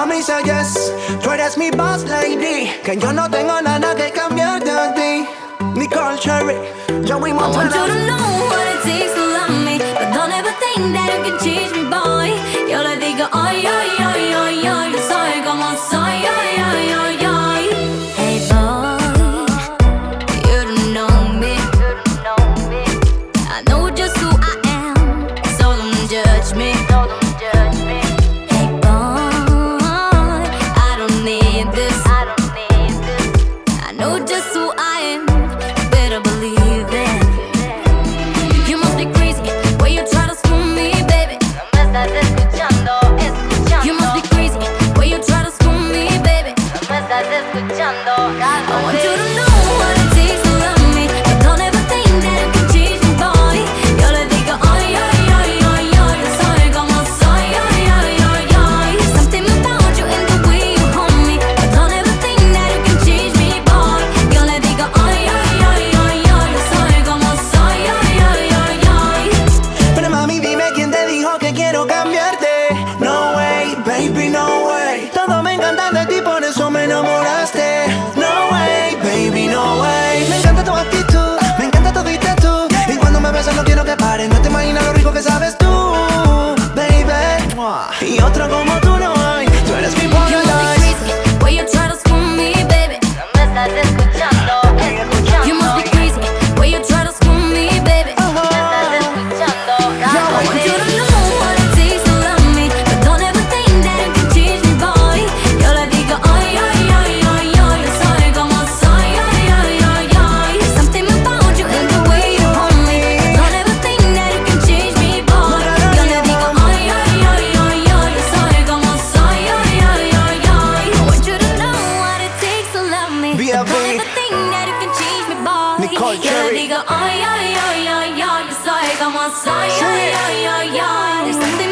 A mí say yes, tú eres mi boss lady. Que yo no tengo nada que cambiar de ti. Nicole Cherry, Joey Montana. I want you to know what it takes to love me, but don't ever think that I'm just Y otro como tú no yeah, the thing that you can change me, boy. Nicole Cherry. Yeah, nigga, oh, yeah, yeah, yeah, yeah. You're sorry, come on, sorry, yeah, yeah, yeah, yeah. There's something